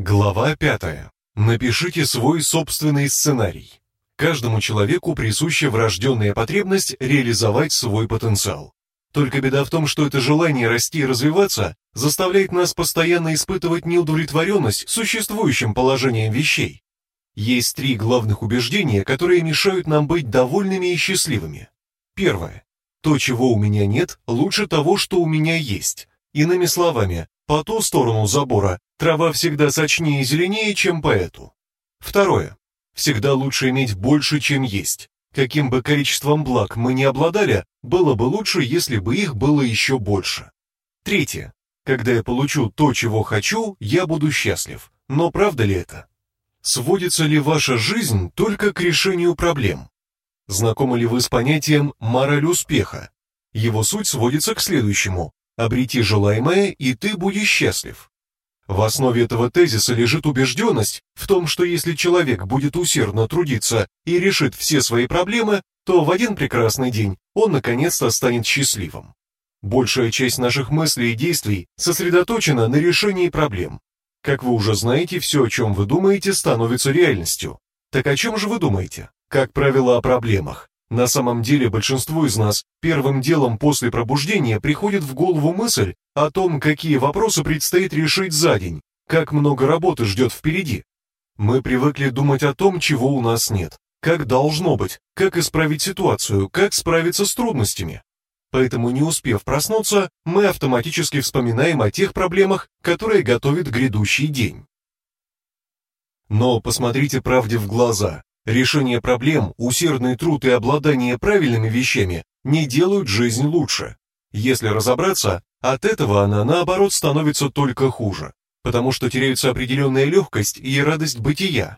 Глава 5. Напишите свой собственный сценарий. Каждому человеку присуща врожденная потребность реализовать свой потенциал. Только беда в том, что это желание расти и развиваться заставляет нас постоянно испытывать неудовлетворенность существующим положением вещей. Есть три главных убеждения, которые мешают нам быть довольными и счастливыми. Первое. То, чего у меня нет, лучше того, что у меня есть. Иными словами, по ту сторону забора трава всегда сочнее и зеленее, чем по эту. Второе. Всегда лучше иметь больше, чем есть. Каким бы количеством благ мы ни обладали, было бы лучше, если бы их было еще больше. Третье. Когда я получу то, чего хочу, я буду счастлив. Но правда ли это? Сводится ли ваша жизнь только к решению проблем? Знакомы ли вы с понятием «мораль успеха»? Его суть сводится к следующему. Обрети желаемое, и ты будешь счастлив. В основе этого тезиса лежит убежденность в том, что если человек будет усердно трудиться и решит все свои проблемы, то в один прекрасный день он наконец-то станет счастливым. Большая часть наших мыслей и действий сосредоточена на решении проблем. Как вы уже знаете, все, о чем вы думаете, становится реальностью. Так о чем же вы думаете? Как правило, о проблемах. На самом деле большинству из нас первым делом после пробуждения приходит в голову мысль о том, какие вопросы предстоит решить за день, как много работы ждет впереди. Мы привыкли думать о том, чего у нас нет, как должно быть, как исправить ситуацию, как справиться с трудностями. Поэтому, не успев проснуться, мы автоматически вспоминаем о тех проблемах, которые готовит грядущий день. Но посмотрите правде в глаза. Решение проблем, усердный труд и обладание правильными вещами не делают жизнь лучше. Если разобраться, от этого она, наоборот, становится только хуже, потому что теряются определенная легкость и радость бытия.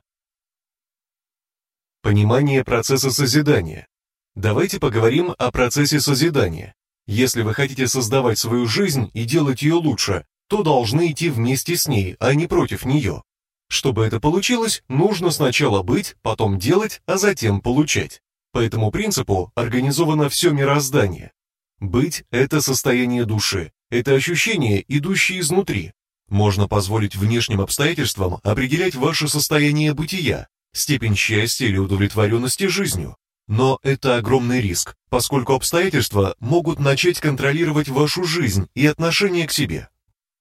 Понимание процесса созидания. Давайте поговорим о процессе созидания. Если вы хотите создавать свою жизнь и делать ее лучше, то должны идти вместе с ней, а не против нее. Чтобы это получилось, нужно сначала быть, потом делать, а затем получать. По этому принципу организовано все мироздание. Быть – это состояние души, это ощущение, идущее изнутри. Можно позволить внешним обстоятельствам определять ваше состояние бытия, степень счастья или удовлетворенности жизнью. Но это огромный риск, поскольку обстоятельства могут начать контролировать вашу жизнь и отношение к себе.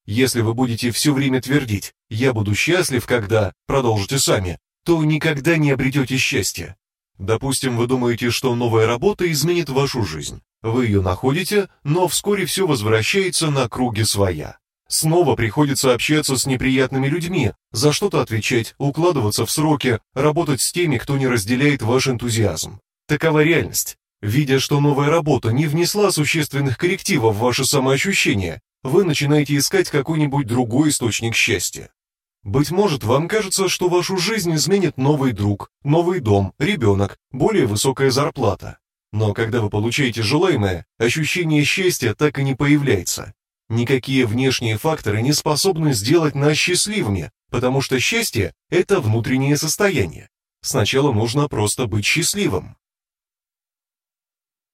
Если вы будете все время твердить «я буду счастлив, когда…» продолжите сами, то никогда не обретете счастья. Допустим, вы думаете, что новая работа изменит вашу жизнь. Вы ее находите, но вскоре все возвращается на круги своя. Снова приходится общаться с неприятными людьми, за что-то отвечать, укладываться в сроки, работать с теми, кто не разделяет ваш энтузиазм. Такова реальность. Видя, что новая работа не внесла существенных коррективов в ваше самоощущение, вы начинаете искать какой-нибудь другой источник счастья. Быть может, вам кажется, что вашу жизнь изменит новый друг, новый дом, ребенок, более высокая зарплата. Но когда вы получаете желаемое, ощущение счастья так и не появляется. Никакие внешние факторы не способны сделать нас счастливыми, потому что счастье – это внутреннее состояние. Сначала нужно просто быть счастливым.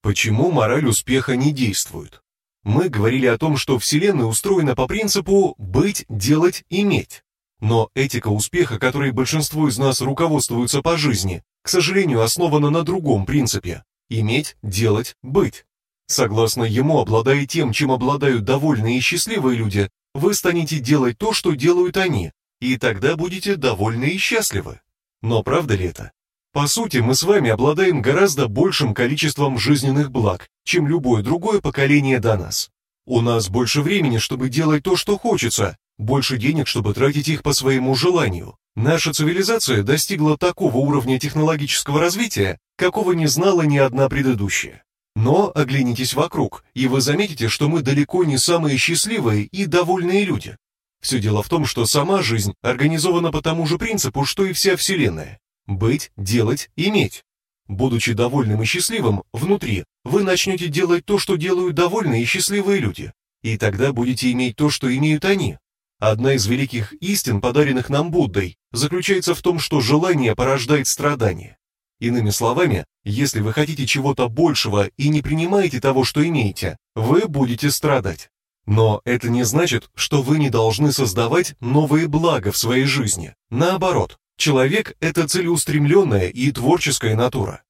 Почему мораль успеха не действует? Мы говорили о том, что Вселенная устроена по принципу «быть, делать, иметь». Но этика успеха, которой большинство из нас руководствуются по жизни, к сожалению, основана на другом принципе – иметь, делать, быть. Согласно ему, обладая тем, чем обладают довольные и счастливые люди, вы станете делать то, что делают они, и тогда будете довольны и счастливы. Но правда ли это? По сути, мы с вами обладаем гораздо большим количеством жизненных благ, чем любое другое поколение до нас. У нас больше времени, чтобы делать то, что хочется, больше денег, чтобы тратить их по своему желанию. Наша цивилизация достигла такого уровня технологического развития, какого не знала ни одна предыдущая. Но оглянитесь вокруг, и вы заметите, что мы далеко не самые счастливые и довольные люди. Все дело в том, что сама жизнь организована по тому же принципу, что и вся Вселенная. Быть, делать, иметь. Будучи довольным и счастливым внутри, вы начнете делать то, что делают довольные и счастливые люди. И тогда будете иметь то, что имеют они. Одна из великих истин, подаренных нам Буддой, заключается в том, что желание порождает страдания. Иными словами, если вы хотите чего-то большего и не принимаете того, что имеете, вы будете страдать. Но это не значит, что вы не должны создавать новые блага в своей жизни. Наоборот, человек – это целеустремленная и творческая натура.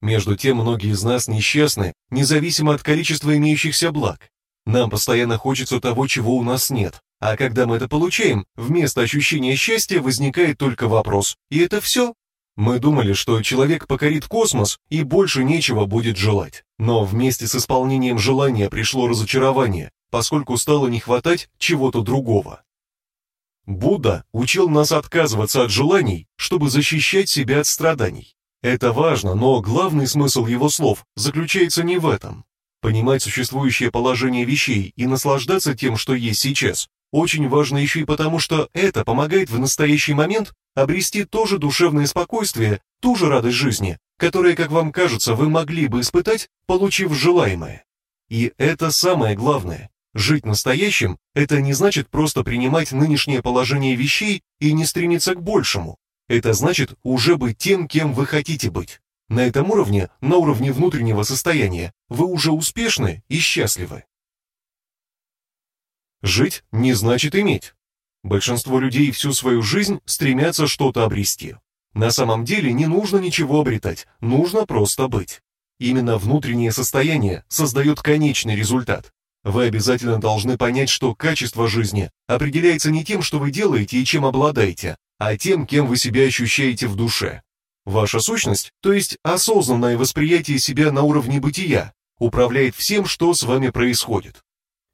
Между тем, многие из нас несчастны, независимо от количества имеющихся благ. Нам постоянно хочется того, чего у нас нет. А когда мы это получаем, вместо ощущения счастья возникает только вопрос «И это все?». Мы думали, что человек покорит космос и больше нечего будет желать. Но вместе с исполнением желания пришло разочарование, поскольку стало не хватать чего-то другого. Будда учил нас отказываться от желаний, чтобы защищать себя от страданий. Это важно, но главный смысл его слов заключается не в этом. Понимать существующее положение вещей и наслаждаться тем, что есть сейчас, очень важно еще и потому, что это помогает в настоящий момент обрести то же душевное спокойствие, ту же радость жизни, которое, как вам кажется, вы могли бы испытать, получив желаемое. И это самое главное. Жить настоящим – это не значит просто принимать нынешнее положение вещей и не стремиться к большему. Это значит уже быть тем, кем вы хотите быть. На этом уровне, на уровне внутреннего состояния, вы уже успешны и счастливы. Жить не значит иметь. Большинство людей всю свою жизнь стремятся что-то обрести. На самом деле не нужно ничего обретать, нужно просто быть. Именно внутреннее состояние создает конечный результат. Вы обязательно должны понять, что качество жизни определяется не тем, что вы делаете и чем обладаете, а тем, кем вы себя ощущаете в душе. Ваша сущность, то есть осознанное восприятие себя на уровне бытия, управляет всем, что с вами происходит.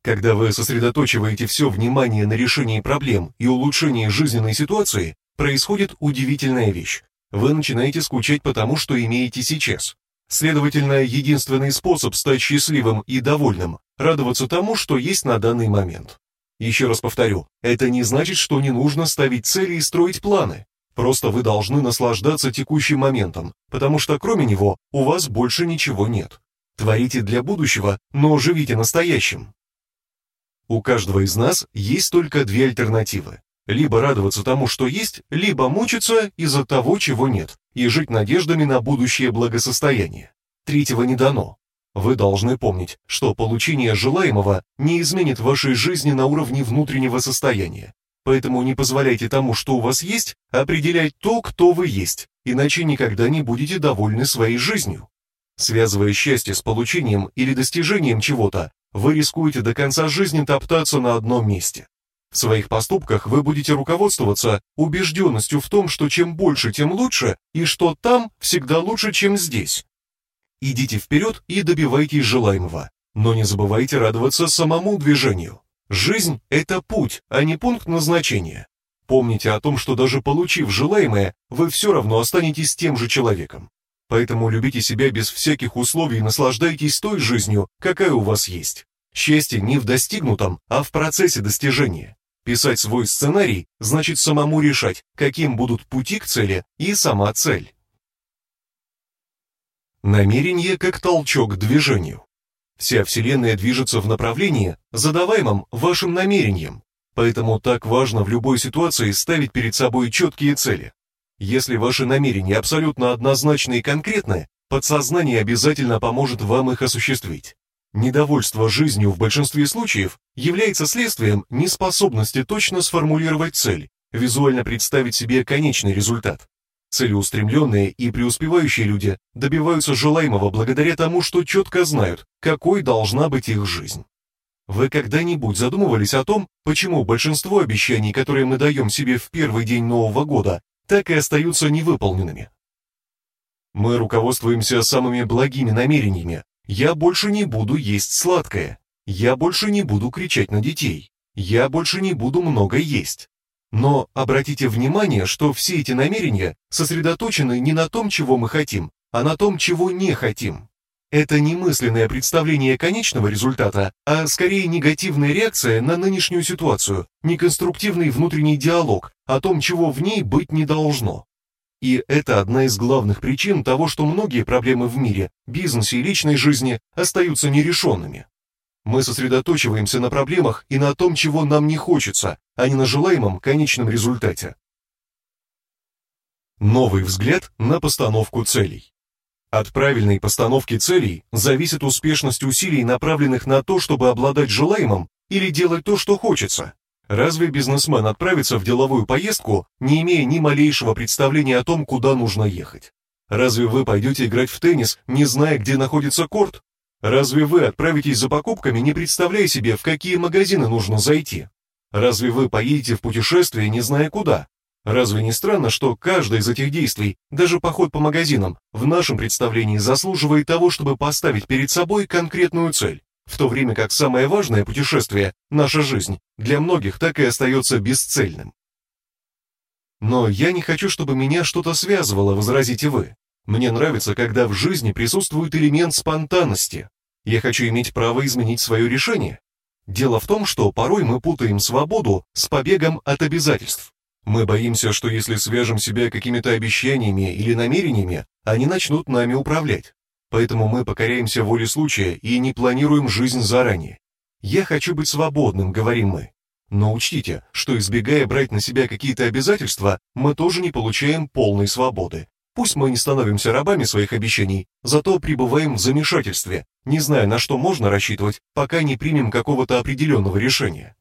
Когда вы сосредоточиваете все внимание на решении проблем и улучшении жизненной ситуации, происходит удивительная вещь. Вы начинаете скучать по тому, что имеете сейчас. Следовательно, единственный способ стать счастливым и довольным – радоваться тому, что есть на данный момент. Еще раз повторю, это не значит, что не нужно ставить цели и строить планы. Просто вы должны наслаждаться текущим моментом, потому что кроме него у вас больше ничего нет. Творите для будущего, но живите настоящим. У каждого из нас есть только две альтернативы. Либо радоваться тому, что есть, либо мучиться из-за того, чего нет, и жить надеждами на будущее благосостояние. Третьего не дано. Вы должны помнить, что получение желаемого не изменит вашей жизни на уровне внутреннего состояния. Поэтому не позволяйте тому, что у вас есть, определять то, кто вы есть, иначе никогда не будете довольны своей жизнью. Связывая счастье с получением или достижением чего-то, вы рискуете до конца жизни топтаться на одном месте. В своих поступках вы будете руководствоваться убежденностью в том, что чем больше, тем лучше, и что там всегда лучше, чем здесь. Идите вперед и добивайтесь желаемого, но не забывайте радоваться самому движению. Жизнь – это путь, а не пункт назначения. Помните о том, что даже получив желаемое, вы все равно останетесь тем же человеком. Поэтому любите себя без всяких условий и наслаждайтесь той жизнью, какая у вас есть. Счастье не в достигнутом, а в процессе достижения. Писать свой сценарий значит самому решать, каким будут пути к цели и сама цель. Намерение как толчок к движению. Вся Вселенная движется в направлении, задаваемом вашим намерением, поэтому так важно в любой ситуации ставить перед собой четкие цели. Если ваши намерения абсолютно однозначны и конкретны, подсознание обязательно поможет вам их осуществить. Недовольство жизнью в большинстве случаев является следствием неспособности точно сформулировать цель, визуально представить себе конечный результат. Целеустремленные и преуспевающие люди добиваются желаемого благодаря тому, что четко знают, какой должна быть их жизнь. Вы когда-нибудь задумывались о том, почему большинство обещаний, которые мы даем себе в первый день Нового года, так и остаются невыполненными? Мы руководствуемся самыми благими намерениями, я больше не буду есть сладкое. Я больше не буду кричать на детей. Я больше не буду много есть. Но обратите внимание, что все эти намерения сосредоточены не на том, чего мы хотим, а на том, чего не хотим. Это не мысленное представление конечного результата, а скорее негативная реакция на нынешнюю ситуацию, неконструктивный внутренний диалог о том, чего в ней быть не должно. И это одна из главных причин того, что многие проблемы в мире, бизнесе и личной жизни остаются нерешенными. Мы сосредоточиваемся на проблемах и на том, чего нам не хочется, а не на желаемом конечном результате. Новый взгляд на постановку целей. От правильной постановки целей зависит успешность усилий, направленных на то, чтобы обладать желаемым, или делать то, что хочется? Разве бизнесмен отправится в деловую поездку, не имея ни малейшего представления о том, куда нужно ехать? Разве вы пойдете играть в теннис, не зная, где находится корт? Разве вы отправитесь за покупками, не представляя себе, в какие магазины нужно зайти? Разве вы поедете в путешествие, не зная куда? Разве не странно, что каждое из этих действий, даже поход по магазинам, в нашем представлении заслуживает того, чтобы поставить перед собой конкретную цель? В то время как самое важное путешествие, наша жизнь, для многих так и остается бесцельным. Но я не хочу, чтобы меня что-то связывало, возразите вы. Мне нравится, когда в жизни присутствует элемент спонтанности. Я хочу иметь право изменить свое решение. Дело в том, что порой мы путаем свободу с побегом от обязательств. Мы боимся, что если свяжем себя какими-то обещаниями или намерениями, они начнут нами управлять. Поэтому мы покоряемся воле случая и не планируем жизнь заранее. «Я хочу быть свободным», — говорим мы. Но учтите, что избегая брать на себя какие-то обязательства, мы тоже не получаем полной свободы. Пусть мы не становимся рабами своих обещаний, зато пребываем в замешательстве, не зная, на что можно рассчитывать, пока не примем какого-то определенного решения.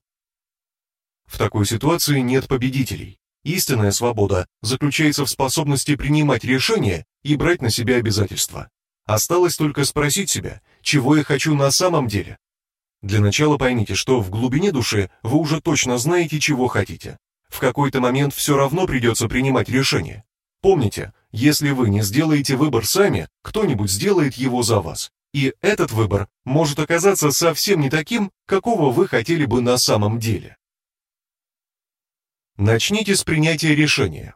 В такой ситуации нет победителей. Истинная свобода заключается в способности принимать решения и брать на себя обязательства. Осталось только спросить себя, чего я хочу на самом деле. Для начала поймите, что в глубине души вы уже точно знаете, чего хотите. В какой-то момент все равно придется принимать решение. Помните, если вы не сделаете выбор сами, кто-нибудь сделает его за вас. И этот выбор может оказаться совсем не таким, какого вы хотели бы на самом деле. Начните с принятия решения.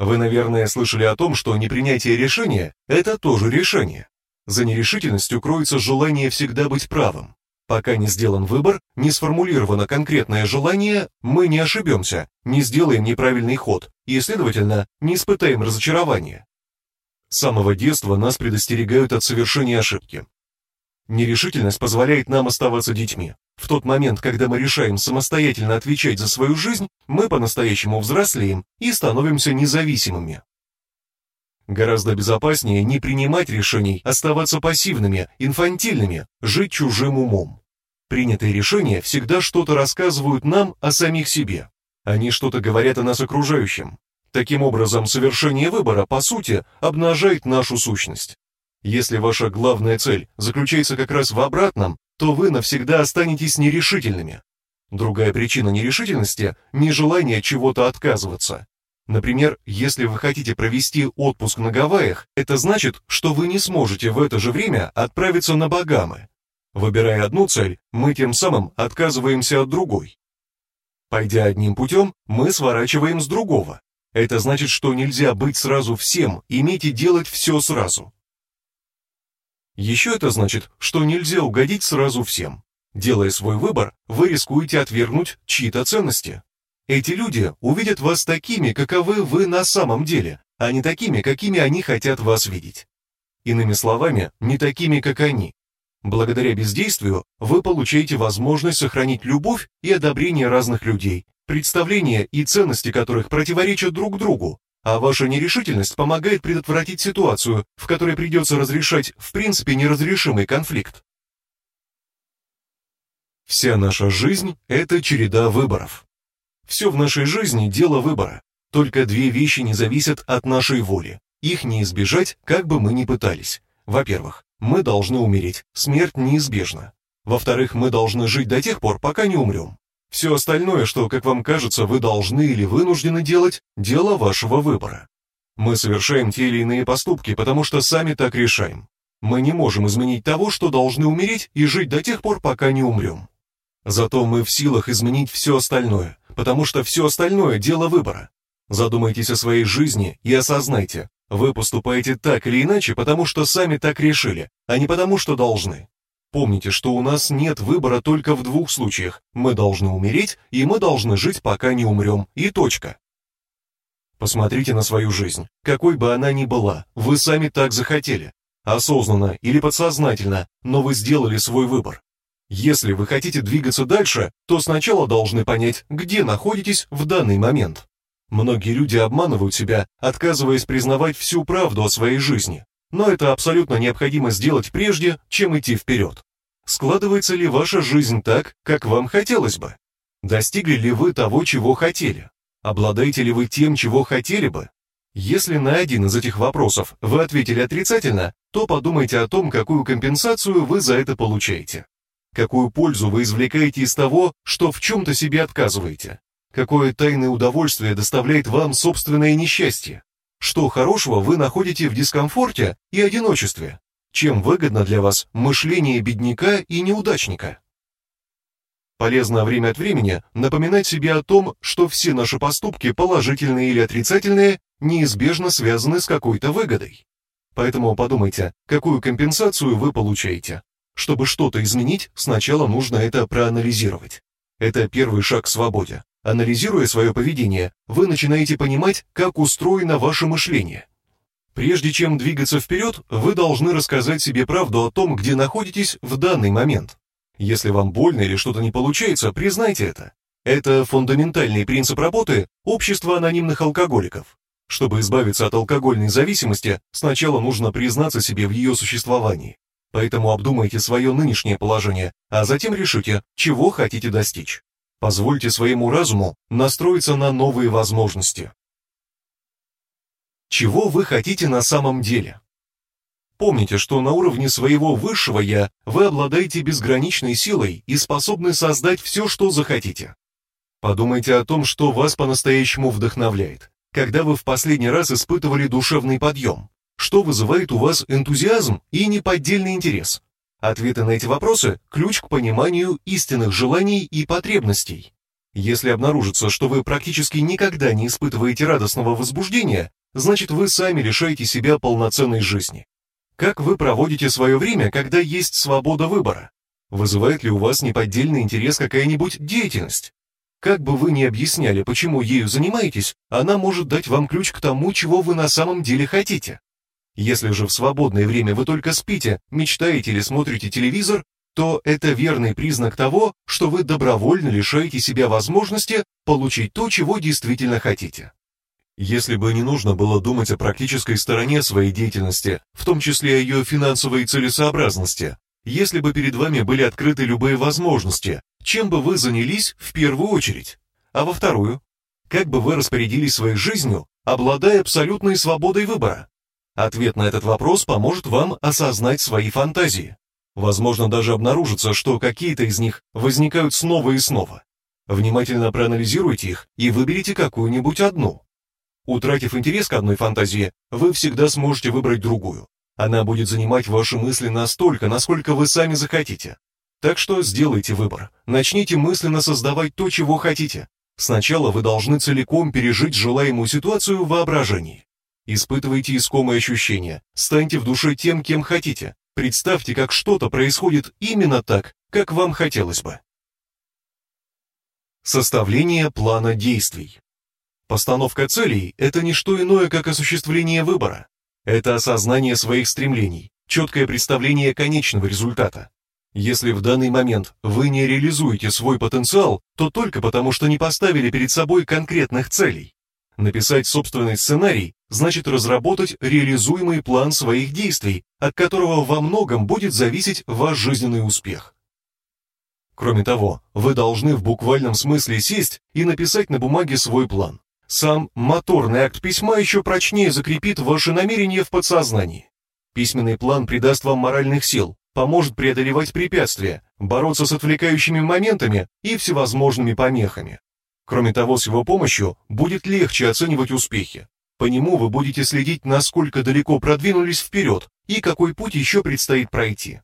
Вы, наверное, слышали о том, что непринятие решения – это тоже решение. За нерешительностью кроется желание всегда быть правым. Пока не сделан выбор, не сформулировано конкретное желание, мы не ошибемся, не сделаем неправильный ход и, следовательно, не испытаем разочарования. С самого детства нас предостерегают от совершения ошибки. Нерешительность позволяет нам оставаться детьми. В тот момент, когда мы решаем самостоятельно отвечать за свою жизнь, мы по-настоящему взрослеем и становимся независимыми. Гораздо безопаснее не принимать решений, оставаться пассивными, инфантильными, жить чужим умом. Принятые решения всегда что-то рассказывают нам о самих себе. Они что-то говорят о нас окружающим. Таким образом, совершение выбора, по сути, обнажает нашу сущность. Если ваша главная цель заключается как раз в обратном, то вы навсегда останетесь нерешительными. Другая причина нерешительности – нежелание чего-то отказываться. Например, если вы хотите провести отпуск на Гавайях, это значит, что вы не сможете в это же время отправиться на Багамы. Выбирая одну цель, мы тем самым отказываемся от другой. Пойдя одним путем, мы сворачиваем с другого. Это значит, что нельзя быть сразу всем, иметь и делать все сразу. Еще это значит, что нельзя угодить сразу всем. Делая свой выбор, вы рискуете отвергнуть чьи-то ценности. Эти люди увидят вас такими, каковы вы на самом деле, а не такими, какими они хотят вас видеть. Иными словами, не такими, как они. Благодаря бездействию вы получаете возможность сохранить любовь и одобрение разных людей, представления и ценности которых противоречат друг другу, а ваша нерешительность помогает предотвратить ситуацию, в которой придется разрешать в принципе неразрешимый конфликт. Вся наша жизнь – это череда выборов. Все в нашей жизни – дело выбора. Только две вещи не зависят от нашей воли. Их не избежать, как бы мы ни пытались. Во-первых, мы должны умереть, смерть неизбежна. Во-вторых, мы должны жить до тех пор, пока не умрем. Все остальное, что, как вам кажется, вы должны или вынуждены делать, дело вашего выбора. Мы совершаем те или иные поступки, потому что сами так решаем. Мы не можем изменить того, что должны умереть и жить до тех пор, пока не умрем. Зато мы в силах изменить все остальное, потому что все остальное – дело выбора. Задумайтесь о своей жизни и осознайте, вы поступаете так или иначе, потому что сами так решили, а не потому что должны. Помните, что у нас нет выбора только в двух случаях. Мы должны умереть, и мы должны жить, пока не умрем. И точка. Посмотрите на свою жизнь. Какой бы она ни была, вы сами так захотели. Осознанно или подсознательно, но вы сделали свой выбор. Если вы хотите двигаться дальше, то сначала должны понять, где находитесь в данный момент. Многие люди обманывают себя, отказываясь признавать всю правду о своей жизни но это абсолютно необходимо сделать прежде, чем идти вперед. складывается ли ваша жизнь так, как вам хотелось бы? Достигли ли вы того, чего хотели? Обладаете ли вы тем, чего хотели бы? Если на один из этих вопросов вы ответили отрицательно, то подумайте о том, какую компенсацию вы за это получаете. Какую пользу вы извлекаете из того, что в чем-то себе отказываете? Какое тайное удовольствие доставляет вам собственное несчастье? Что хорошего вы находите в дискомфорте и одиночестве? Чем выгодно для вас мышление бедняка и неудачника? Полезно время от времени напоминать себе о том, что все наши поступки, положительные или отрицательные, неизбежно связаны с какой-то выгодой. Поэтому подумайте, какую компенсацию вы получаете. Чтобы что-то изменить, сначала нужно это проанализировать. Это первый шаг к свободе. Анализируя свое поведение, вы начинаете понимать, как устроено ваше мышление. Прежде чем двигаться вперед, вы должны рассказать себе правду о том, где находитесь в данный момент. Если вам больно или что-то не получается, признайте это. Это фундаментальный принцип работы общества анонимных алкоголиков. Чтобы избавиться от алкогольной зависимости, сначала нужно признаться себе в ее существовании. Поэтому обдумайте свое нынешнее положение, а затем решите, чего хотите достичь. Позвольте своему разуму настроиться на новые возможности. Чего вы хотите на самом деле? Помните, что на уровне своего высшего «я» вы обладаете безграничной силой и способны создать все, что захотите. Подумайте о том, что вас по-настоящему вдохновляет. Когда вы в последний раз испытывали душевный подъем? Что вызывает у вас энтузиазм и неподдельный интерес? Ответы на эти вопросы – ключ к пониманию истинных желаний и потребностей. Если обнаружится, что вы практически никогда не испытываете радостного возбуждения, значит вы сами лишаете себя полноценной жизни. Как вы проводите свое время, когда есть свобода выбора? Вызывает ли у вас неподдельный интерес какая-нибудь деятельность? Как бы вы ни объясняли, почему ею занимаетесь, она может дать вам ключ к тому, чего вы на самом деле хотите. Если же в свободное время вы только спите, мечтаете или смотрите телевизор, то это верный признак того, что вы добровольно лишаете себя возможности получить то, чего действительно хотите. Если бы не нужно было думать о практической стороне своей деятельности, в том числе о ее финансовой целесообразности, если бы перед вами были открыты любые возможности, чем бы вы занялись в первую очередь? А во вторую? Как бы вы распорядились своей жизнью, обладая абсолютной свободой выбора? Ответ на этот вопрос поможет вам осознать свои фантазии. Возможно, даже обнаружится, что какие-то из них возникают снова и снова. Внимательно проанализируйте их и выберите какую-нибудь одну. Утратив интерес к одной фантазии, вы всегда сможете выбрать другую. Она будет занимать ваши мысли настолько, насколько вы сами захотите. Так что сделайте выбор. Начните мысленно создавать то, чего хотите. Сначала вы должны целиком пережить желаемую ситуацию в воображении. Испытывайте искомые ощущения, станьте в душе тем, кем хотите. Представьте, как что-то происходит именно так, как вам хотелось бы. Составление плана действий. Постановка целей – это не что иное, как осуществление выбора. Это осознание своих стремлений, четкое представление конечного результата. Если в данный момент вы не реализуете свой потенциал, то только потому, что не поставили перед собой конкретных целей. Написать собственный сценарий значит разработать реализуемый план своих действий, от которого во многом будет зависеть ваш жизненный успех. Кроме того, вы должны в буквальном смысле сесть и написать на бумаге свой план. Сам моторный акт письма еще прочнее закрепит ваши намерения в подсознании. Письменный план придаст вам моральных сил, поможет преодолевать препятствия, бороться с отвлекающими моментами и всевозможными помехами. Кроме того, с его помощью будет легче оценивать успехи. По нему вы будете следить, насколько далеко продвинулись вперед и какой путь еще предстоит пройти.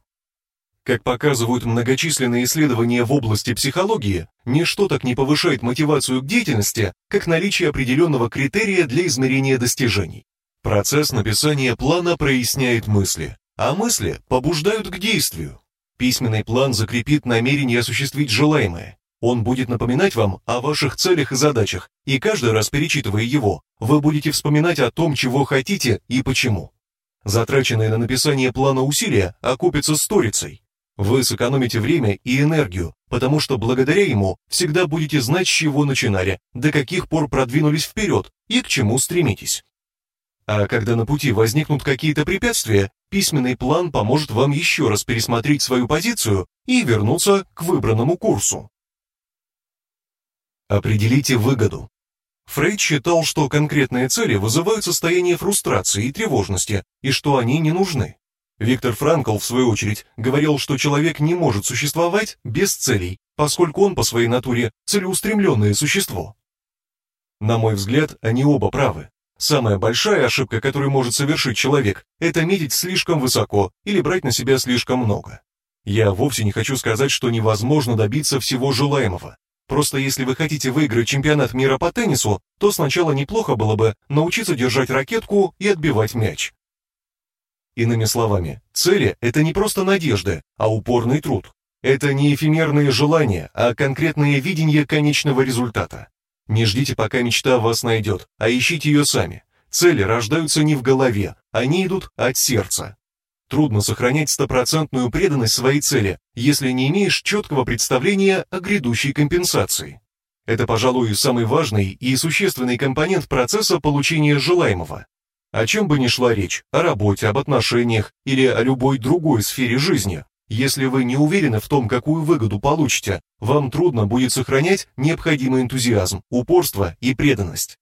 Как показывают многочисленные исследования в области психологии, ничто так не повышает мотивацию к деятельности, как наличие определенного критерия для измерения достижений. Процесс написания плана проясняет мысли, а мысли побуждают к действию. Письменный план закрепит намерение осуществить желаемое, он будет напоминать вам о ваших целях и задачах, и каждый раз перечитывая его, вы будете вспоминать о том, чего хотите и почему. Затраченные на написание плана усилия окупятся сторицей. Вы сэкономите время и энергию, потому что благодаря ему всегда будете знать, с чего начинали, до каких пор продвинулись вперед и к чему стремитесь. А когда на пути возникнут какие-то препятствия, письменный план поможет вам еще раз пересмотреть свою позицию и вернуться к выбранному курсу. Определите выгоду. Фрейд считал, что конкретные цели вызывают состояние фрустрации и тревожности, и что они не нужны. Виктор Франкл, в свою очередь, говорил, что человек не может существовать без целей, поскольку он по своей натуре целеустремленное существо. На мой взгляд, они оба правы. Самая большая ошибка, которую может совершить человек, это метить слишком высоко или брать на себя слишком много. Я вовсе не хочу сказать, что невозможно добиться всего желаемого. Просто если вы хотите выиграть чемпионат мира по теннису, то сначала неплохо было бы научиться держать ракетку и отбивать мяч. Иными словами, цели – это не просто надежды, а упорный труд. Это не эфемерные желания, а конкретное видение конечного результата. Не ждите, пока мечта вас найдет, а ищите ее сами. Цели рождаются не в голове, они идут от сердца. Трудно сохранять стопроцентную преданность своей цели, если не имеешь четкого представления о грядущей компенсации. Это, пожалуй, самый важный и существенный компонент процесса получения желаемого. О чем бы ни шла речь, о работе, об отношениях или о любой другой сфере жизни, если вы не уверены в том, какую выгоду получите, вам трудно будет сохранять необходимый энтузиазм, упорство и преданность.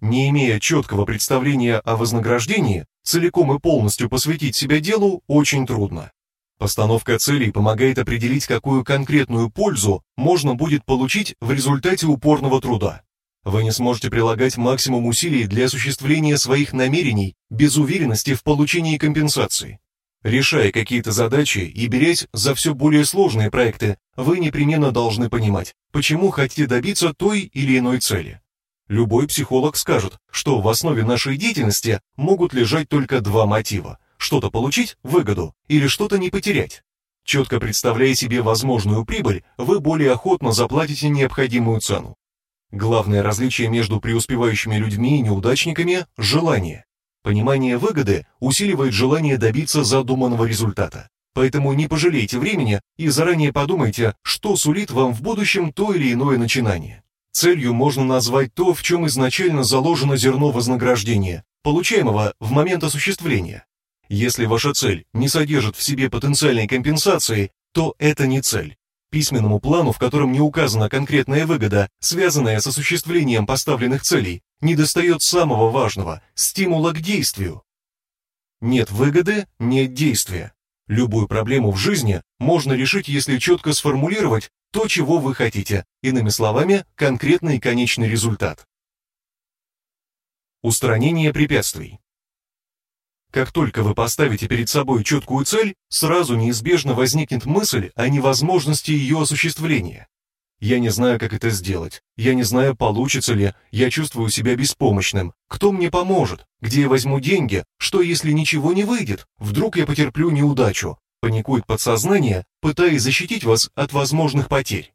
Не имея четкого представления о вознаграждении, целиком и полностью посвятить себя делу очень трудно. Постановка целей помогает определить, какую конкретную пользу можно будет получить в результате упорного труда. Вы не сможете прилагать максимум усилий для осуществления своих намерений без уверенности в получении компенсации. Решая какие-то задачи и берясь за все более сложные проекты, вы непременно должны понимать, почему хотите добиться той или иной цели. Любой психолог скажет, что в основе нашей деятельности могут лежать только два мотива – что-то получить, выгоду, или что-то не потерять. Четко представляя себе возможную прибыль, вы более охотно заплатите необходимую цену. Главное различие между преуспевающими людьми и неудачниками – желание. Понимание выгоды усиливает желание добиться задуманного результата. Поэтому не пожалейте времени и заранее подумайте, что сулит вам в будущем то или иное начинание. Целью можно назвать то, в чем изначально заложено зерно вознаграждения, получаемого в момент осуществления. Если ваша цель не содержит в себе потенциальной компенсации, то это не цель. Письменному плану, в котором не указана конкретная выгода, связанная с осуществлением поставленных целей, недостает самого важного – стимула к действию. Нет выгоды – нет действия. Любую проблему в жизни можно решить, если четко сформулировать то, чего вы хотите, иными словами, конкретный конечный результат. Устранение препятствий. Как только вы поставите перед собой четкую цель, сразу неизбежно возникнет мысль о невозможности ее осуществления. Я не знаю, как это сделать. Я не знаю, получится ли. Я чувствую себя беспомощным. Кто мне поможет? Где я возьму деньги? Что, если ничего не выйдет? Вдруг я потерплю неудачу? Паникует подсознание, пытаясь защитить вас от возможных потерь.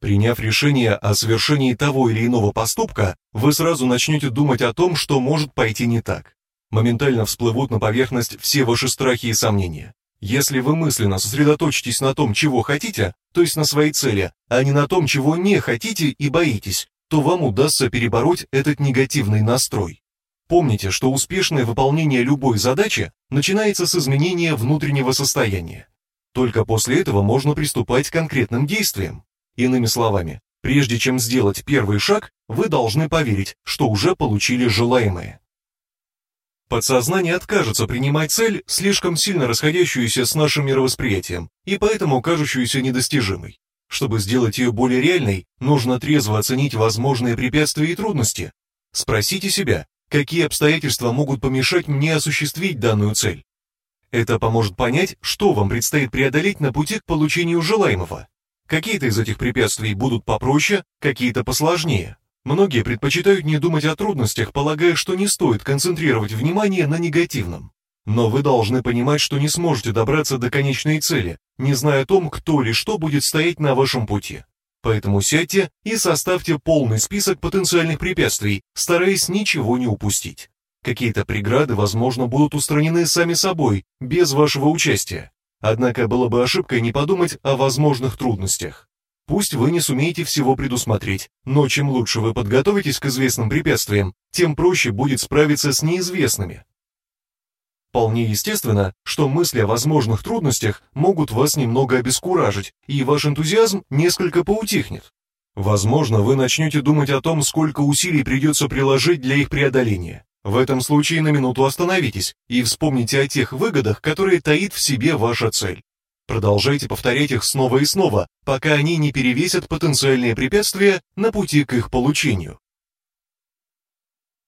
Приняв решение о совершении того или иного поступка, вы сразу начнете думать о том, что может пойти не так. Моментально всплывут на поверхность все ваши страхи и сомнения. Если вы мысленно сосредоточитесь на том, чего хотите, то есть на своей цели, а не на том, чего не хотите и боитесь, то вам удастся перебороть этот негативный настрой. Помните, что успешное выполнение любой задачи начинается с изменения внутреннего состояния. Только после этого можно приступать к конкретным действиям. Иными словами, прежде чем сделать первый шаг, вы должны поверить, что уже получили желаемое. Подсознание откажется принимать цель, слишком сильно расходящуюся с нашим мировосприятием, и поэтому кажущуюся недостижимой. Чтобы сделать ее более реальной, нужно трезво оценить возможные препятствия и трудности. Спросите себя, какие обстоятельства могут помешать мне осуществить данную цель. Это поможет понять, что вам предстоит преодолеть на пути к получению желаемого. Какие-то из этих препятствий будут попроще, какие-то посложнее. Многие предпочитают не думать о трудностях, полагая, что не стоит концентрировать внимание на негативном. Но вы должны понимать, что не сможете добраться до конечной цели, не зная о том, кто или что будет стоять на вашем пути. Поэтому сядьте и составьте полный список потенциальных препятствий, стараясь ничего не упустить. Какие-то преграды, возможно, будут устранены сами собой, без вашего участия. Однако было бы ошибкой не подумать о возможных трудностях. Пусть вы не сумеете всего предусмотреть, но чем лучше вы подготовитесь к известным препятствиям, тем проще будет справиться с неизвестными. Вполне естественно, что мысли о возможных трудностях могут вас немного обескуражить, и ваш энтузиазм несколько поутихнет. Возможно, вы начнете думать о том, сколько усилий придется приложить для их преодоления. В этом случае на минуту остановитесь и вспомните о тех выгодах, которые таит в себе ваша цель. Продолжайте повторять их снова и снова, пока они не перевесят потенциальные препятствия на пути к их получению.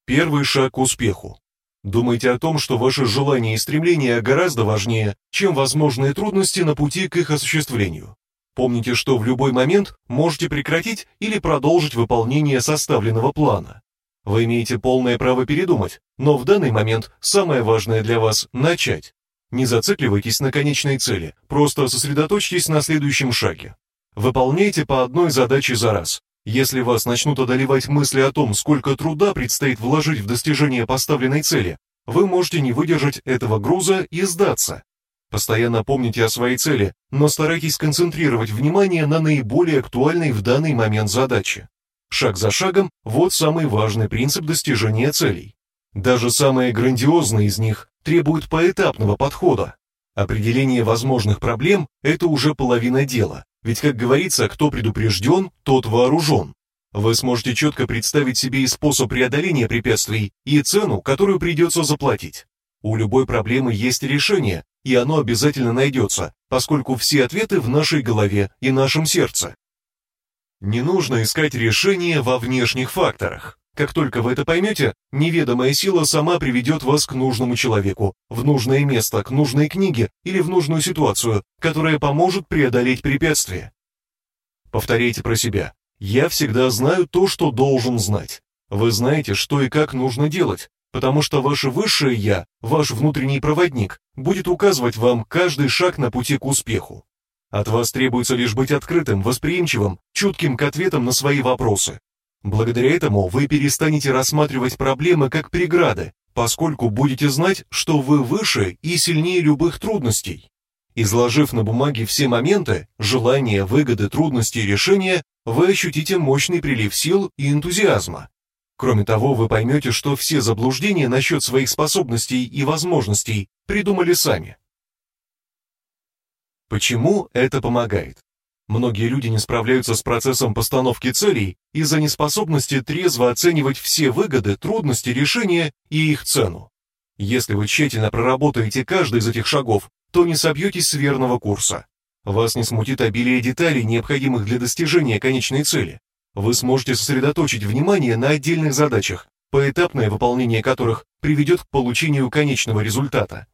Первый шаг к успеху. Думайте о том, что ваши желания и стремления гораздо важнее, чем возможные трудности на пути к их осуществлению. Помните, что в любой момент можете прекратить или продолжить выполнение составленного плана. Вы имеете полное право передумать, но в данный момент самое важное для вас – начать. Не зацикливайтесь на конечной цели, просто сосредоточьтесь на следующем шаге. Выполняйте по одной задаче за раз. Если вас начнут одолевать мысли о том, сколько труда предстоит вложить в достижение поставленной цели, вы можете не выдержать этого груза и сдаться. Постоянно помните о своей цели, но старайтесь концентрировать внимание на наиболее актуальной в данный момент задаче. Шаг за шагом – вот самый важный принцип достижения целей. Даже самые грандиозные из них требуют поэтапного подхода. Определение возможных проблем – это уже половина дела, ведь, как говорится, кто предупрежден, тот вооружен. Вы сможете четко представить себе и способ преодоления препятствий, и цену, которую придется заплатить. У любой проблемы есть решение, и оно обязательно найдется, поскольку все ответы в нашей голове и нашем сердце. Не нужно искать решение во внешних факторах. Как только вы это поймете, неведомая сила сама приведет вас к нужному человеку, в нужное место, к нужной книге или в нужную ситуацию, которая поможет преодолеть препятствие. Повторяйте про себя. Я всегда знаю то, что должен знать. Вы знаете, что и как нужно делать, потому что ваше высшее «я», ваш внутренний проводник, будет указывать вам каждый шаг на пути к успеху. От вас требуется лишь быть открытым, восприимчивым, чутким к ответам на свои вопросы. Благодаря этому вы перестанете рассматривать проблемы как преграды, поскольку будете знать, что вы выше и сильнее любых трудностей. Изложив на бумаге все моменты, желания, выгоды, трудности и решения, вы ощутите мощный прилив сил и энтузиазма. Кроме того, вы поймете, что все заблуждения насчет своих способностей и возможностей придумали сами. Почему это помогает? Многие люди не справляются с процессом постановки целей из-за неспособности трезво оценивать все выгоды, трудности решения и их цену. Если вы тщательно проработаете каждый из этих шагов, то не собьетесь с верного курса. Вас не смутит обилие деталей, необходимых для достижения конечной цели. Вы сможете сосредоточить внимание на отдельных задачах, поэтапное выполнение которых приведет к получению конечного результата.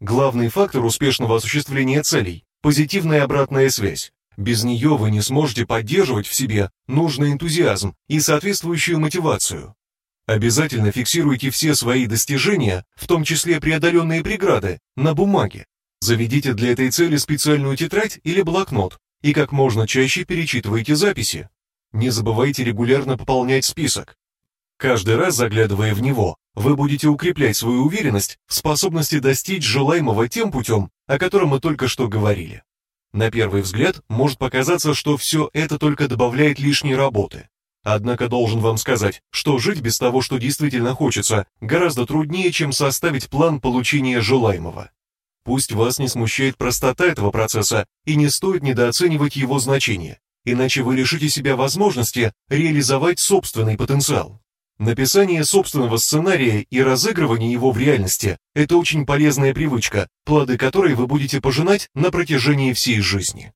Главный фактор успешного осуществления целей – позитивная обратная связь. Без нее вы не сможете поддерживать в себе нужный энтузиазм и соответствующую мотивацию. Обязательно фиксируйте все свои достижения, в том числе преодоленные преграды, на бумаге. Заведите для этой цели специальную тетрадь или блокнот и как можно чаще перечитывайте записи. Не забывайте регулярно пополнять список. Каждый раз заглядывая в него, вы будете укреплять свою уверенность в способности достичь желаемого тем путем, о котором мы только что говорили. На первый взгляд может показаться, что все это только добавляет лишней работы. Однако должен вам сказать, что жить без того, что действительно хочется, гораздо труднее, чем составить план получения желаемого. Пусть вас не смущает простота этого процесса и не стоит недооценивать его значение, иначе вы лишите себя возможности реализовать собственный потенциал. Написание собственного сценария и разыгрывание его в реальности – это очень полезная привычка, плоды которой вы будете пожинать на протяжении всей жизни.